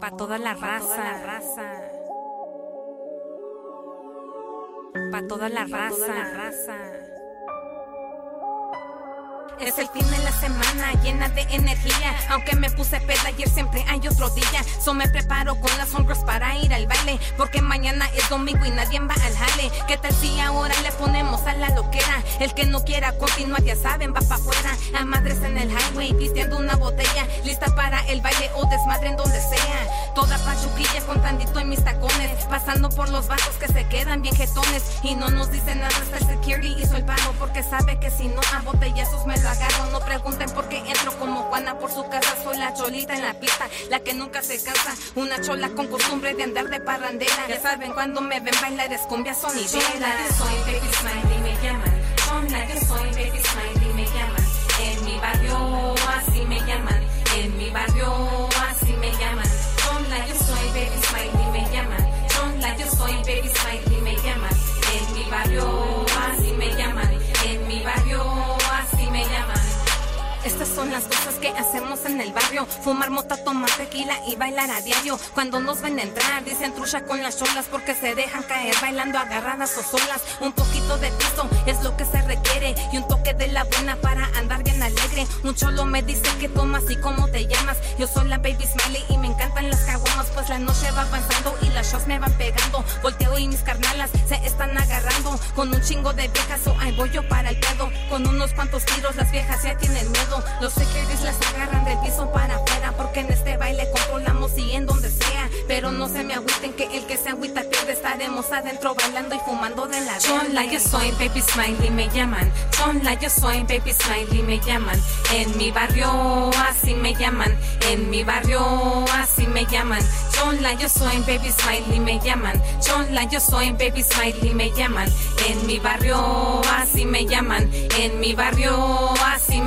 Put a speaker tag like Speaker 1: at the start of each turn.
Speaker 1: Pa' toda la raza. Pa' toda la raza. Es el fin de la semana llena de energía. Aunque me puse peda ayer, siempre hay otro día. So me preparo con las hombres para ir al baile. Porque mañana es domingo y nadie va al jale. ¿Qué tal si ahora le ponemos a la loquera? El que no quiera continuar, ya saben, va pa' afuera. A madres en el highway, vistiendo una botella. Lista para el baile o desmadre en donde sea. Toda pachuquilla con tandito en mis tacones. Pasando por los vasos que se quedan bien jetones. Y no nos dicen nada hasta el security hizo el pago. Porque sabe que si no a botellazos me lo agarro. No pregunten por qué entro como Juana por su casa. Soy la cholita en la pista, la que nunca se cansa. Una chola con costumbre de andar de parrandera. Ya saben cuando me ven bailar es cumbia sonidera.
Speaker 2: soy Baby Smiley me llaman. Son
Speaker 1: Estas son las cosas que hacemos en el barrio. Fumar mota, tomar tequila y bailar a diario. Cuando nos ven entrar, dicen trucha con las cholas porque se dejan caer bailando agarradas o solas. Un poquito de piso es lo que se requiere y un toque de la buena para andar bien alegre. Un cholo me dice que tomas y cómo te llamas. Yo soy la baby smiley y me encantan las caguamas, pues la noche va avanzando y las shots me van pegando. Volteo y mis carnalas se están agarrando con un chingo de viejas o ahí voy yo para el pedo. Con unos cuantos tiros las viejas ya tienen miedo. Los securities las agarran del piso para afuera porque en este baile controlamos sea. Pero no se me agüiten que el que se agüita pierde. Estaremos adentro bailando y fumando de la
Speaker 2: Chonla, yo soy Baby Smiley, me llaman. Chonla, yo soy Baby Smiley, me llaman. En mi barrio así me llaman. En mi barrio así me llaman. Chonla, yo soy Baby Smiley, me llaman. Chonla, yo soy Baby Smiley, me llaman. En mi barrio así me llaman. En mi barrio así